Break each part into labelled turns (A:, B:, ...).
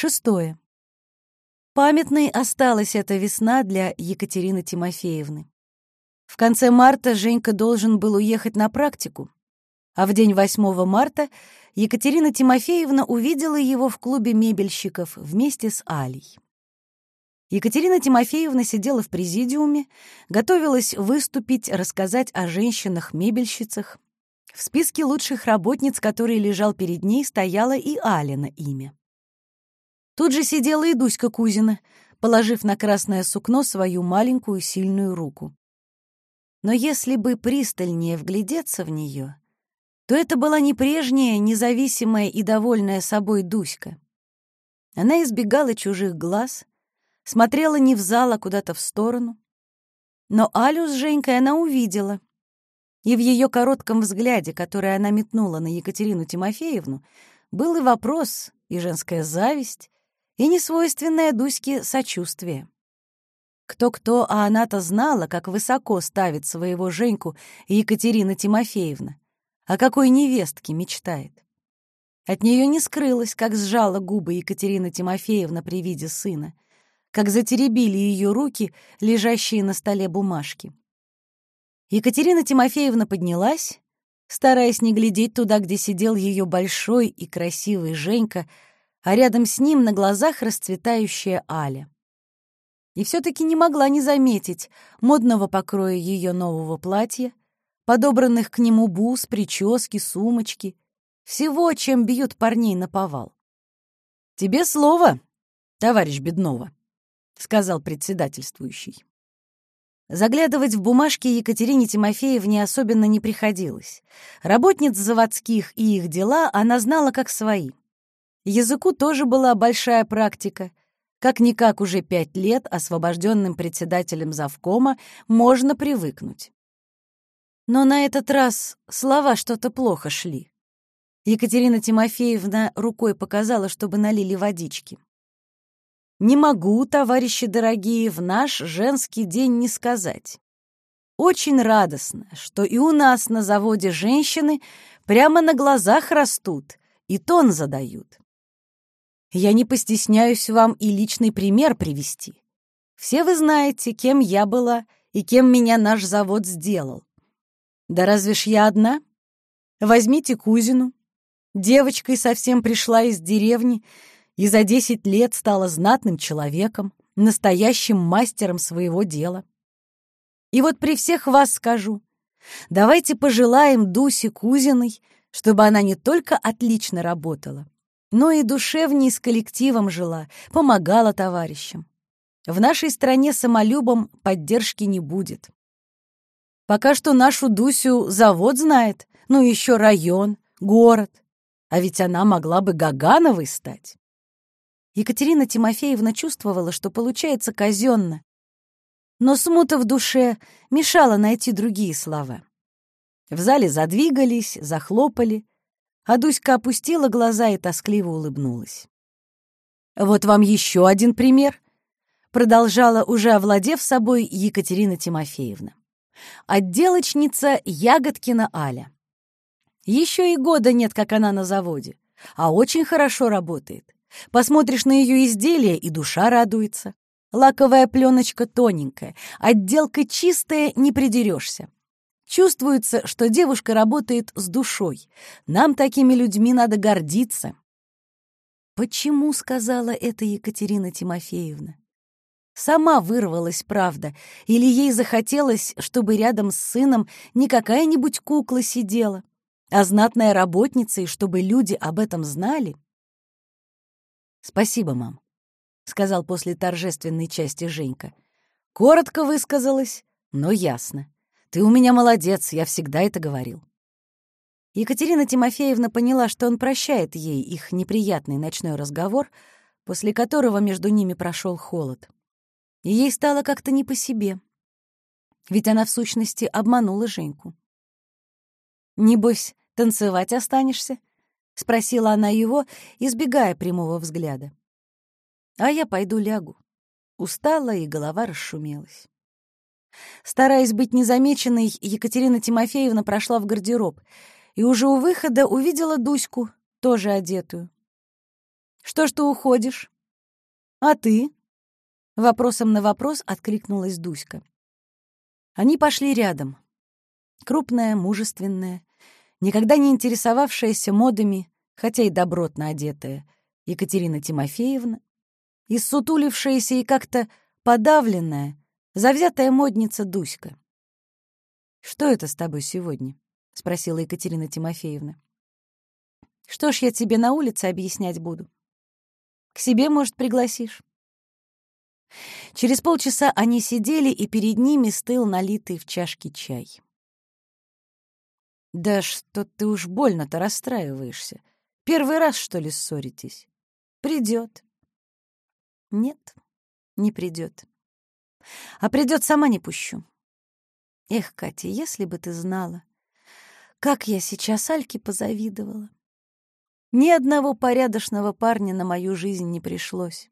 A: Шестое. Памятной осталась эта весна для Екатерины Тимофеевны. В конце марта Женька должен был уехать на практику, а в день 8 марта Екатерина Тимофеевна увидела его в клубе мебельщиков вместе с Алей. Екатерина Тимофеевна сидела в президиуме, готовилась выступить, рассказать о женщинах-мебельщицах. В списке лучших работниц, который лежал перед ней, стояло и Алина имя. Тут же сидела и Дуська Кузина, положив на красное сукно свою маленькую сильную руку. Но если бы пристальнее вглядеться в нее, то это была не прежняя, независимая и довольная собой Дуська. Она избегала чужих глаз, смотрела не в зал, а куда-то в сторону. Но Алю с Женькой она увидела. И в ее коротком взгляде, который она метнула на Екатерину Тимофеевну, был и вопрос, и женская зависть, и несвойственное Дуське сочувствие. Кто-кто, а она-то знала, как высоко ставит своего Женьку Екатерина Тимофеевна, о какой невестке мечтает. От нее не скрылось, как сжала губы Екатерина Тимофеевна при виде сына, как затеребили ее руки, лежащие на столе бумажки. Екатерина Тимофеевна поднялась, стараясь не глядеть туда, где сидел ее большой и красивый Женька, а рядом с ним на глазах расцветающая Аля. И все-таки не могла не заметить модного покроя ее нового платья, подобранных к нему бус, прически, сумочки, всего, чем бьют парней на повал. «Тебе слово, товарищ Беднова», — сказал председательствующий. Заглядывать в бумажки Екатерине Тимофеевне особенно не приходилось. Работниц заводских и их дела она знала как свои. Языку тоже была большая практика. Как-никак уже пять лет освобожденным председателем завкома можно привыкнуть. Но на этот раз слова что-то плохо шли. Екатерина Тимофеевна рукой показала, чтобы налили водички. «Не могу, товарищи дорогие, в наш женский день не сказать. Очень радостно, что и у нас на заводе женщины прямо на глазах растут и тон задают. Я не постесняюсь вам и личный пример привести. Все вы знаете, кем я была и кем меня наш завод сделал. Да разве ж я одна? Возьмите Кузину. Девочкой совсем пришла из деревни и за десять лет стала знатным человеком, настоящим мастером своего дела. И вот при всех вас скажу, давайте пожелаем Дусе Кузиной, чтобы она не только отлично работала, но и душевней с коллективом жила, помогала товарищам. В нашей стране самолюбом поддержки не будет. Пока что нашу Дусю завод знает, ну еще район, город. А ведь она могла бы Гагановой стать. Екатерина Тимофеевна чувствовала, что получается казенно, но смута в душе мешала найти другие слова. В зале задвигались, захлопали, а Дуська опустила глаза и тоскливо улыбнулась. «Вот вам еще один пример», — продолжала, уже овладев собой, Екатерина Тимофеевна. «Отделочница Ягодкина Аля. Еще и года нет, как она на заводе, а очень хорошо работает. Посмотришь на ее изделие, и душа радуется. Лаковая пленочка тоненькая, отделка чистая, не придерешься. Чувствуется, что девушка работает с душой. Нам такими людьми надо гордиться. Почему сказала это Екатерина Тимофеевна? Сама вырвалась, правда, или ей захотелось, чтобы рядом с сыном не какая-нибудь кукла сидела, а знатная работница, и чтобы люди об этом знали? «Спасибо, мам», — сказал после торжественной части Женька. Коротко высказалась, но ясно. Ты у меня молодец, я всегда это говорил. Екатерина Тимофеевна поняла, что он прощает ей их неприятный ночной разговор, после которого между ними прошел холод. И ей стало как-то не по себе. Ведь она, в сущности, обманула Женьку. «Небось, танцевать останешься?» — спросила она его, избегая прямого взгляда. «А я пойду лягу». Устала, и голова расшумелась. Стараясь быть незамеченной, Екатерина Тимофеевна прошла в гардероб и уже у выхода увидела Дуську, тоже одетую. Что ж ты уходишь? А ты? Вопросом на вопрос откликнулась Дуська. Они пошли рядом. Крупная, мужественная, никогда не интересовавшаяся модами, хотя и добротно одетая, Екатерина Тимофеевна, и сутулившаяся и как-то подавленная, завзятая модница Дуська. «Что это с тобой сегодня?» — спросила Екатерина Тимофеевна. «Что ж я тебе на улице объяснять буду? К себе, может, пригласишь?» Через полчаса они сидели, и перед ними стыл налитый в чашке чай. «Да что ты уж больно-то расстраиваешься. Первый раз, что ли, ссоритесь? Придет. Нет, не придет. А придет, сама не пущу. Эх, Катя, если бы ты знала, как я сейчас Альке позавидовала. Ни одного порядочного парня на мою жизнь не пришлось.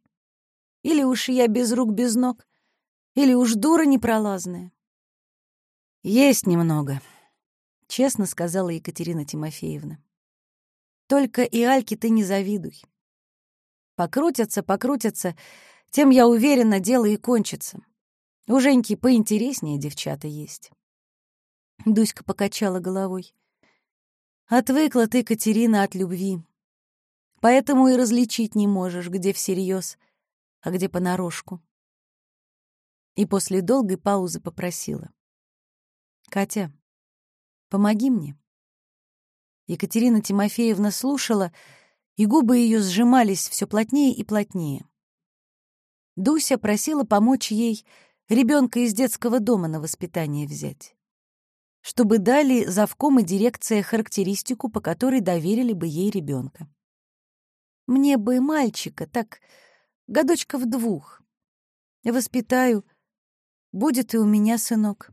A: Или уж я без рук, без ног, или уж дура непролазная. Есть немного, — честно сказала Екатерина Тимофеевна. «Только и Альке ты не завидуй. Покрутятся, покрутятся, тем, я уверена, дело и кончится. У Женьки поинтереснее девчата есть». Дуська покачала головой. «Отвыкла ты, Катерина, от любви. Поэтому и различить не можешь, где всерьез, а где понарошку». И после долгой паузы попросила. «Катя, Помоги мне». Екатерина Тимофеевна слушала, и губы ее сжимались все плотнее и плотнее. Дуся просила помочь ей ребенка из детского дома на воспитание взять, чтобы дали завком и дирекция характеристику, по которой доверили бы ей ребенка. Мне бы мальчика, так, годочков двух. Воспитаю, будет и у меня сынок.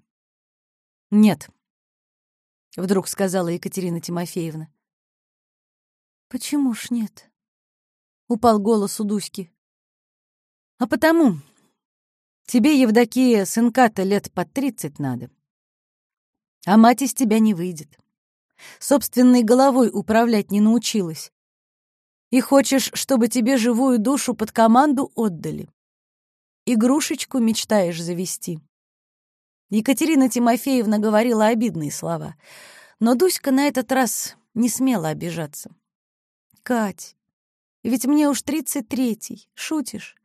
A: Нет, — вдруг сказала Екатерина Тимофеевна. «Почему ж нет?» — упал голос у Дуськи. «А потому. Тебе, Евдокия, сынка-то лет под тридцать надо. А мать из тебя не выйдет. Собственной головой управлять не научилась. И хочешь, чтобы тебе живую душу под команду отдали. Игрушечку мечтаешь завести. Екатерина Тимофеевна говорила обидные слова, но Дуська на этот раз не смела обижаться. «Кать, ведь мне уж тридцать третий, шутишь?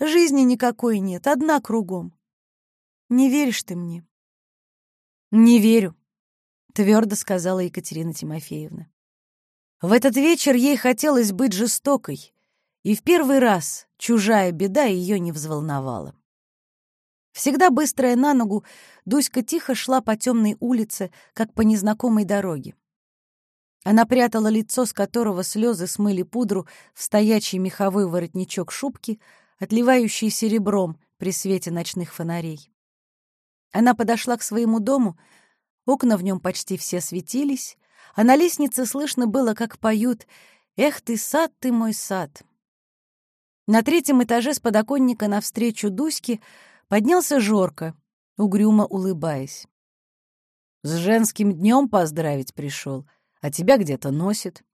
A: Жизни никакой нет, одна кругом. Не веришь ты мне?» «Не верю», — твердо сказала Екатерина Тимофеевна. В этот вечер ей хотелось быть жестокой, и в первый раз чужая беда ее не взволновала. Всегда быстрая на ногу, Дуська тихо шла по темной улице, как по незнакомой дороге. Она прятала лицо, с которого слезы смыли пудру в стоячий меховой воротничок шубки, отливающий серебром при свете ночных фонарей. Она подошла к своему дому, окна в нем почти все светились, а на лестнице слышно было, как поют «Эх ты, сад ты мой сад!». На третьем этаже с подоконника навстречу Дуське Поднялся Жорко, угрюмо улыбаясь. «С женским днем поздравить пришел, а тебя где-то носит».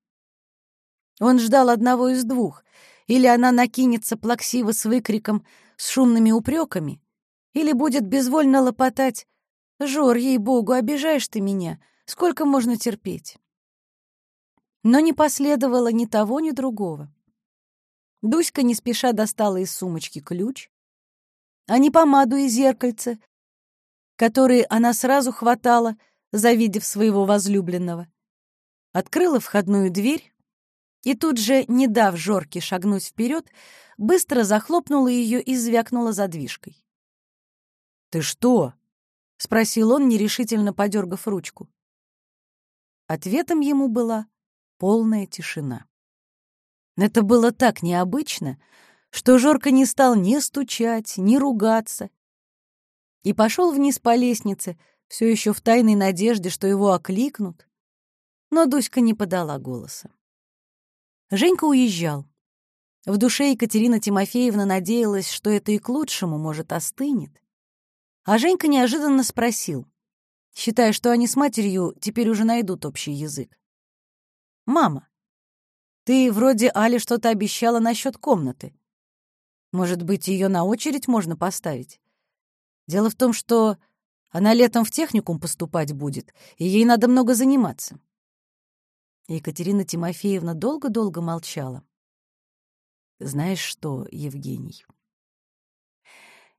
A: Он ждал одного из двух. Или она накинется плаксиво с выкриком, с шумными упреками, или будет безвольно лопотать «Жор, ей-богу, обижаешь ты меня, сколько можно терпеть?» Но не последовало ни того, ни другого. Дуська не спеша достала из сумочки ключ, а не помаду и зеркальце, которые она сразу хватала, завидев своего возлюбленного. Открыла входную дверь и тут же, не дав Жорке шагнуть вперед, быстро захлопнула ее и звякнула задвижкой. «Ты что?» — спросил он, нерешительно подергав ручку. Ответом ему была полная тишина. Это было так необычно, что Жорка не стал ни стучать, ни ругаться. И пошел вниз по лестнице, все еще в тайной надежде, что его окликнут. Но Дуська не подала голоса. Женька уезжал. В душе Екатерина Тимофеевна надеялась, что это и к лучшему, может, остынет. А Женька неожиданно спросил, считая, что они с матерью теперь уже найдут общий язык. «Мама, Ты вроде Але что-то обещала насчет комнаты. Может быть, ее на очередь можно поставить? Дело в том, что она летом в техникум поступать будет, и ей надо много заниматься. Екатерина Тимофеевна долго-долго молчала. Знаешь что, Евгений,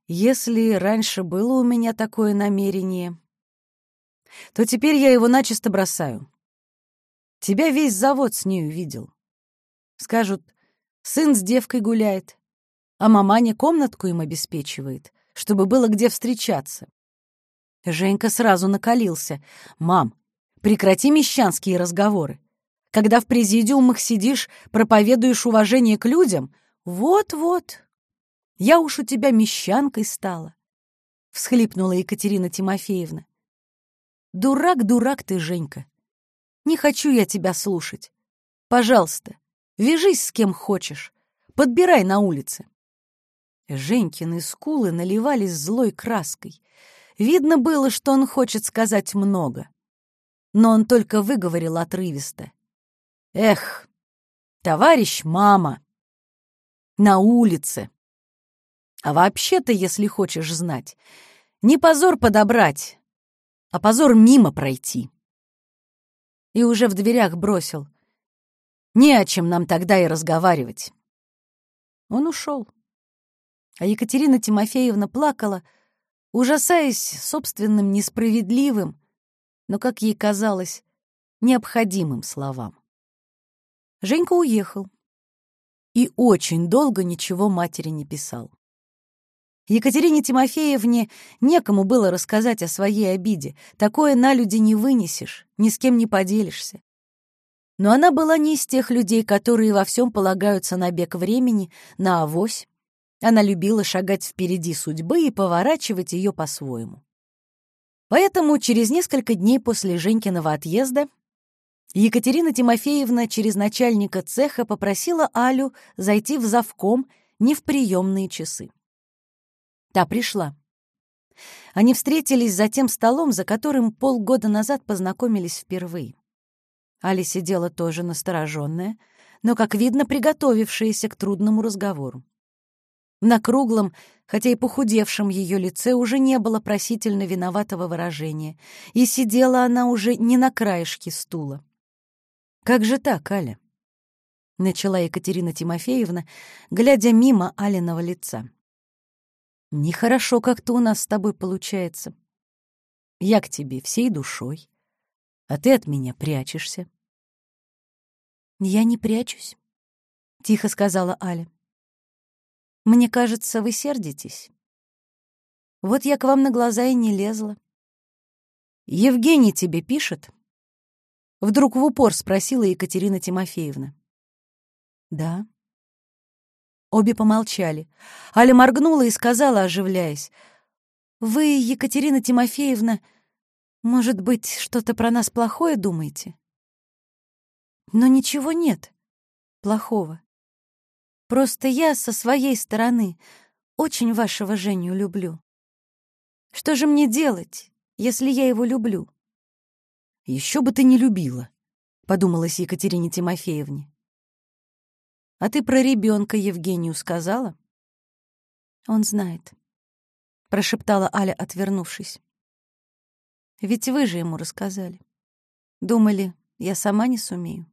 A: если раньше было у меня такое намерение, то теперь я его начисто бросаю. Тебя весь завод с нею видел. Скажут, сын с девкой гуляет, а маманя комнатку им обеспечивает, чтобы было где встречаться. Женька сразу накалился. «Мам, прекрати мещанские разговоры. Когда в президиумах сидишь, проповедуешь уважение к людям, вот-вот. Я уж у тебя мещанкой стала», — всхлипнула Екатерина Тимофеевна. «Дурак, дурак ты, Женька. Не хочу я тебя слушать. Пожалуйста, вяжись с кем хочешь, подбирай на улице». Женькины скулы наливались злой краской. Видно было, что он хочет сказать много. Но он только выговорил отрывисто. «Эх, товарищ мама, на улице. А вообще-то, если хочешь знать, не позор подобрать, а позор мимо пройти». И уже в дверях бросил. «Не о чем нам тогда и разговаривать». Он ушел а Екатерина Тимофеевна плакала, ужасаясь собственным несправедливым, но, как ей казалось, необходимым словам. Женька уехал и очень долго ничего матери не писал. Екатерине Тимофеевне некому было рассказать о своей обиде. Такое на люди не вынесешь, ни с кем не поделишься. Но она была не из тех людей, которые во всем полагаются на бег времени, на авось, она любила шагать впереди судьбы и поворачивать ее по-своему. Поэтому через несколько дней после Женькиного отъезда Екатерина Тимофеевна через начальника цеха попросила Алю зайти в завком не в приемные часы. Та пришла. Они встретились за тем столом, за которым полгода назад познакомились впервые. Аля сидела тоже настороженная, но, как видно, приготовившаяся к трудному разговору. На круглом, хотя и похудевшем ее лице уже не было просительно виноватого выражения, и сидела она уже не на краешке стула. «Как же так, Аля?» — начала Екатерина Тимофеевна, глядя мимо Алиного лица. «Нехорошо как-то у нас с тобой получается. Я к тебе всей душой, а ты от меня прячешься». «Я не прячусь», — тихо сказала Аля. Мне кажется, вы сердитесь. Вот я к вам на глаза и не лезла. Евгений тебе пишет? Вдруг в упор спросила Екатерина Тимофеевна. Да. Обе помолчали. Аля моргнула и сказала, оживляясь. «Вы, Екатерина Тимофеевна, может быть, что-то про нас плохое думаете?» «Но ничего нет плохого. Просто я со своей стороны очень вашего Женю люблю. Что же мне делать, если я его люблю? Еще бы ты не любила, подумалась Екатерине Тимофеевне. А ты про ребенка Евгению сказала? Он знает, прошептала Аля, отвернувшись. Ведь вы же ему рассказали. Думали, я сама не сумею.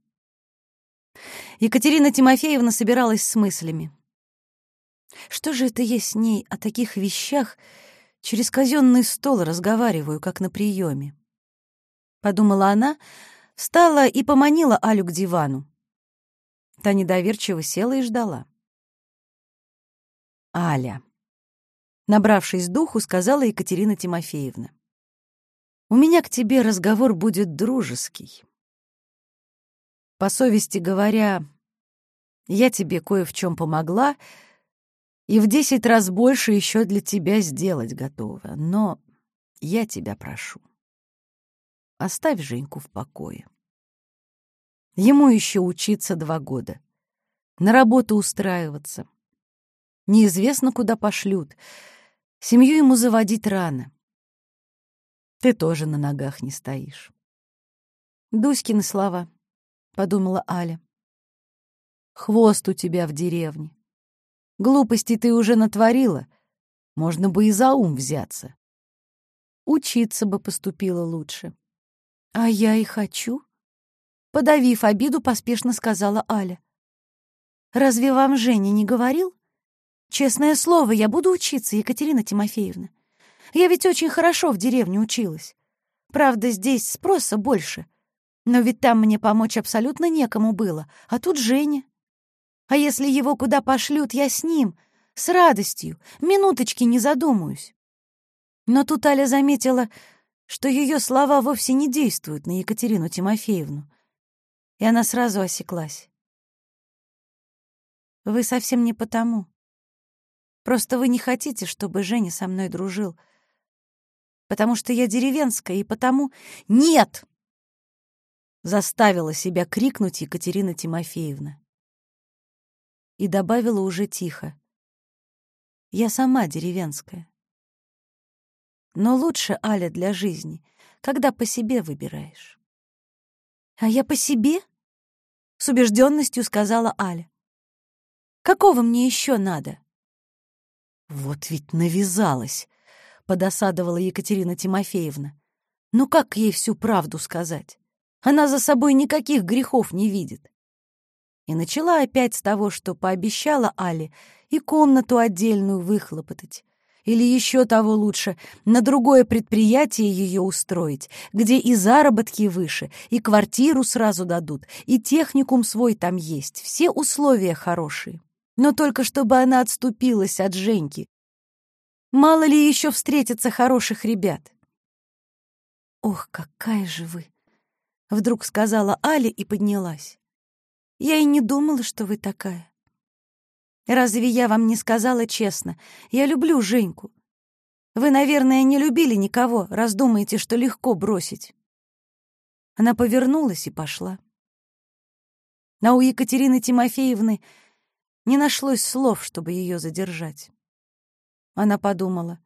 A: Екатерина Тимофеевна собиралась с мыслями. Что же это я с ней о таких вещах через казенный стол разговариваю, как на приеме? Подумала она, встала и поманила Алю к дивану. Та недоверчиво села и ждала. «Аля», — набравшись духу, сказала Екатерина Тимофеевна, «у меня к тебе разговор будет дружеский. По совести говоря, я тебе кое в чем помогла и в десять раз больше еще для тебя сделать готова. Но я тебя прошу, оставь Женьку в покое. Ему еще учиться два года, на работу устраиваться. Неизвестно, куда пошлют. Семью ему заводить рано. Ты тоже на ногах не стоишь. Дуськины слова —— подумала Аля. Хвост у тебя в деревне. Глупости ты уже натворила. Можно бы и за ум взяться. Учиться бы поступила лучше. А я и хочу. Подавив обиду, поспешно сказала Аля. Разве вам Женя не говорил? Честное слово, я буду учиться, Екатерина Тимофеевна. Я ведь очень хорошо в деревне училась. Правда, здесь спроса больше. Но ведь там мне помочь абсолютно некому было, а тут Женя. А если его куда пошлют, я с ним, с радостью, минуточки не задумаюсь. Но тут Аля заметила, что ее слова вовсе не действуют на Екатерину Тимофеевну, и она сразу осеклась. «Вы совсем не потому. Просто вы не хотите, чтобы Женя со мной дружил, потому что я деревенская, и потому... Нет!» Заставила себя крикнуть Екатерина Тимофеевна. И добавила уже тихо. «Я сама деревенская. Но лучше, Аля, для жизни, когда по себе выбираешь». «А я по себе?» — с убежденностью сказала Аля. «Какого мне еще надо?» «Вот ведь навязалась!» подосадовала Екатерина Тимофеевна. Ну как ей всю правду сказать? Она за собой никаких грехов не видит. И начала опять с того, что пообещала Але и комнату отдельную выхлопотать. Или еще того лучше, на другое предприятие ее устроить, где и заработки выше, и квартиру сразу дадут, и техникум свой там есть, все условия хорошие. Но только чтобы она отступилась от Женьки, Мало ли еще встретится хороших ребят. «Ох, какая же вы!» — вдруг сказала Аля и поднялась. «Я и не думала, что вы такая. Разве я вам не сказала честно? Я люблю Женьку. Вы, наверное, не любили никого, раз думаете, что легко бросить». Она повернулась и пошла. А у Екатерины Тимофеевны не нашлось слов, чтобы ее задержать. Она подумала.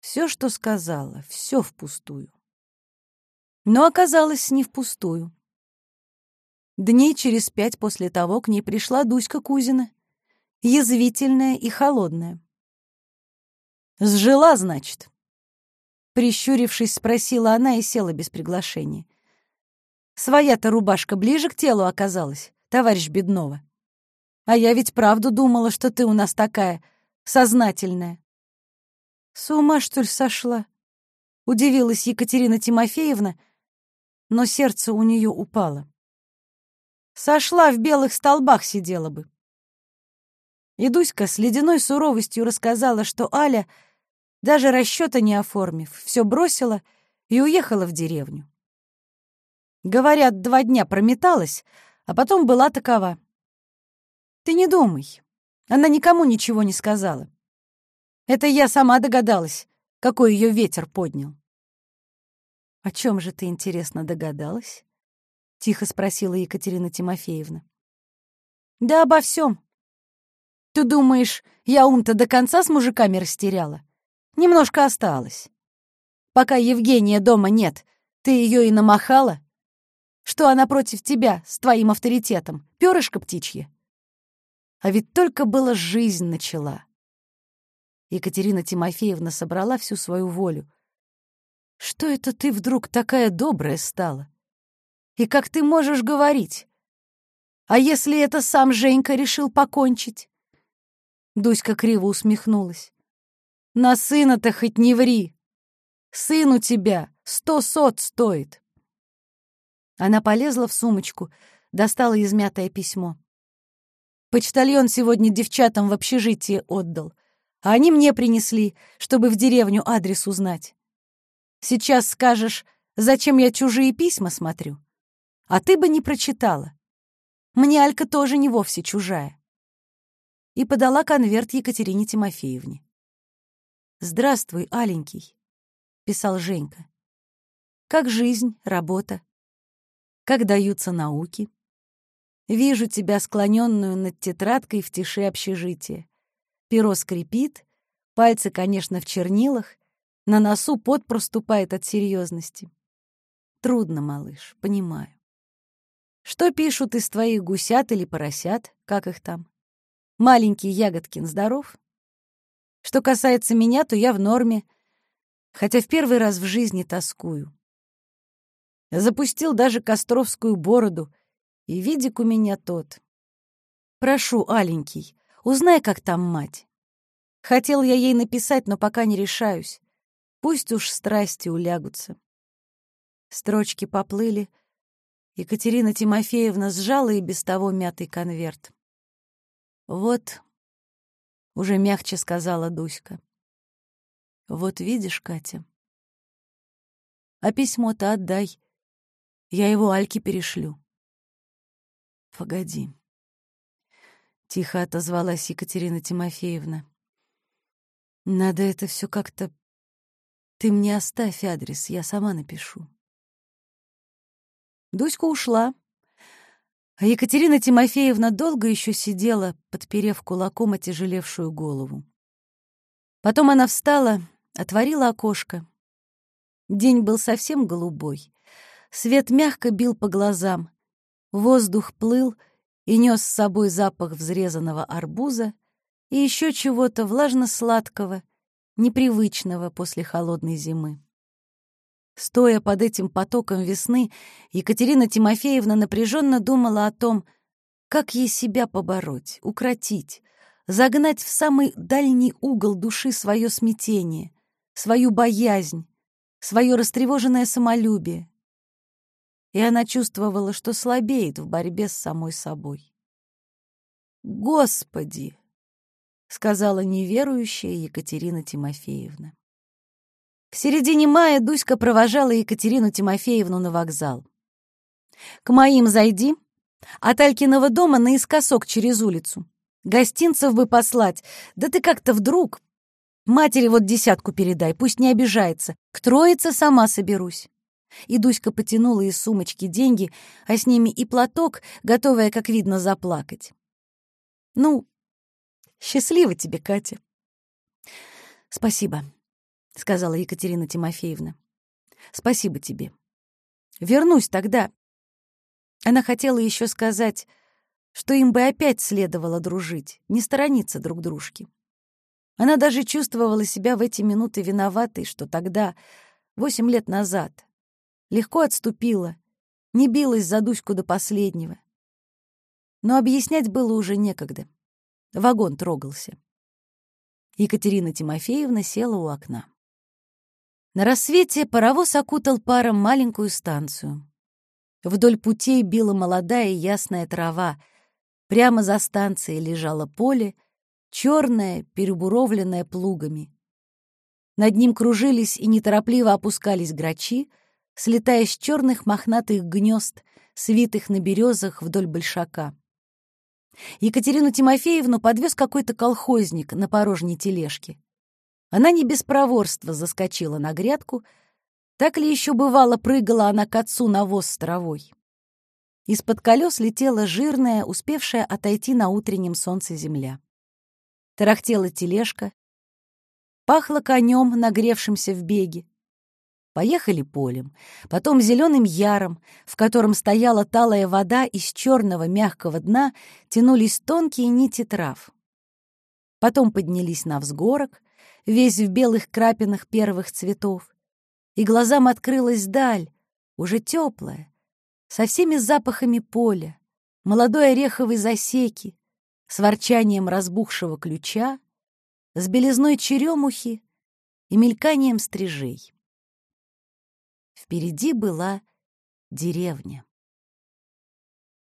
A: Все, что сказала, все впустую. Но оказалось не впустую. Дней через пять после того к ней пришла Дуська Кузина, язвительная и холодная. «Сжила, значит?» Прищурившись, спросила она и села без приглашения. «Своя-то рубашка ближе к телу оказалась, товарищ Беднова. А я ведь правду думала, что ты у нас такая сознательная». С ума, что ли, сошла? Удивилась Екатерина Тимофеевна, но сердце у нее упало. Сошла, в белых столбах сидела бы. И Дуська с ледяной суровостью рассказала, что Аля, даже расчета не оформив, все бросила и уехала в деревню. Говорят, два дня прометалась, а потом была такова. Ты не думай, она никому ничего не сказала. Это я сама догадалась, какой ее ветер поднял. «О чем же ты, интересно, догадалась?» — тихо спросила Екатерина Тимофеевна. «Да обо всем. Ты думаешь, я ум-то до конца с мужиками растеряла? Немножко осталось. Пока Евгения дома нет, ты ее и намахала? Что она против тебя с твоим авторитетом? Перышко птичье? А ведь только была жизнь начала. Екатерина Тимофеевна собрала всю свою волю. «Что это ты вдруг такая добрая стала? И как ты можешь говорить? А если это сам Женька решил покончить?» Дуська криво усмехнулась. «На сына-то хоть не ври! Сын у тебя сто сот стоит!» Она полезла в сумочку, достала измятое письмо. «Почтальон сегодня девчатам в общежитие отдал а они мне принесли, чтобы в деревню адрес узнать. Сейчас скажешь, зачем я чужие письма смотрю? А ты бы не прочитала. Мне Алька тоже не вовсе чужая. И подала конверт Екатерине Тимофеевне. «Здравствуй, Аленький», — писал Женька. «Как жизнь, работа? Как даются науки? Вижу тебя склоненную над тетрадкой в тиши общежития. Перо скрипит, пальцы, конечно, в чернилах, на носу пот проступает от серьезности. Трудно, малыш, понимаю. Что пишут из твоих гусят или поросят, как их там? Маленький Ягодкин здоров? Что касается меня, то я в норме, хотя в первый раз в жизни тоскую. Запустил даже Костровскую бороду, и видик у меня тот. Прошу, аленький, узнай, как там мать. Хотел я ей написать, но пока не решаюсь. Пусть уж страсти улягутся. Строчки поплыли. Екатерина Тимофеевна сжала и без того мятый конверт. «Вот», — уже мягче сказала Дуська, — «вот видишь, Катя, а письмо-то отдай, я его Альке перешлю». «Погоди», — тихо отозвалась Екатерина Тимофеевна. «Надо это все как-то... Ты мне оставь адрес, я сама напишу». Дуська ушла, а Екатерина Тимофеевна долго еще сидела, подперев кулаком отяжелевшую голову. Потом она встала, отворила окошко. День был совсем голубой. Свет мягко бил по глазам. Воздух плыл и нес с собой запах взрезанного арбуза и еще чего-то влажно-сладкого, непривычного после холодной зимы. Стоя под этим потоком весны, Екатерина Тимофеевна напряженно думала о том, как ей себя побороть, укротить, загнать в самый дальний угол души свое смятение, свою боязнь, свое растревоженное самолюбие. И она чувствовала, что слабеет в борьбе с самой собой. «Господи!» — сказала неверующая Екатерина Тимофеевна. В середине мая Дуська провожала Екатерину Тимофеевну на вокзал. «К моим зайди, от Алькиного дома наискосок через улицу. Гостинцев бы послать, да ты как-то вдруг. Матери вот десятку передай, пусть не обижается. К троице сама соберусь». И Дуська потянула из сумочки деньги, а с ними и платок, готовая, как видно, заплакать. «Ну, счастливо тебе, Катя». «Спасибо», — сказала Екатерина Тимофеевна. «Спасибо тебе. Вернусь тогда». Она хотела еще сказать, что им бы опять следовало дружить, не сторониться друг дружки. Она даже чувствовала себя в эти минуты виноватой, что тогда, восемь лет назад, легко отступила, не билась за Дуську до последнего. Но объяснять было уже некогда. Вагон трогался. Екатерина Тимофеевна села у окна. На рассвете паровоз окутал паром маленькую станцию. Вдоль путей била молодая ясная трава. Прямо за станцией лежало поле, черное, перебуровленное плугами. Над ним кружились и неторопливо опускались грачи, слетая с черных мохнатых гнезд, свитых на березах вдоль большака. Екатерину Тимофеевну подвез какой-то колхозник на порожней тележке. Она не без проворства заскочила на грядку. Так ли еще бывало, прыгала она к отцу на воз с травой. Из-под колес летела жирная, успевшая отойти на утреннем солнце земля. Тарахтела тележка, пахло конем, нагревшимся в беге. Поехали полем, потом зеленым яром, в котором стояла талая вода, из черного мягкого дна тянулись тонкие нити трав. Потом поднялись на взгорок, весь в белых крапинах первых цветов. И глазам открылась даль, уже теплая, со всеми запахами поля, молодой ореховой засеки, с ворчанием разбухшего ключа, с белизной черемухи и мельканием стрижей. Впереди была деревня.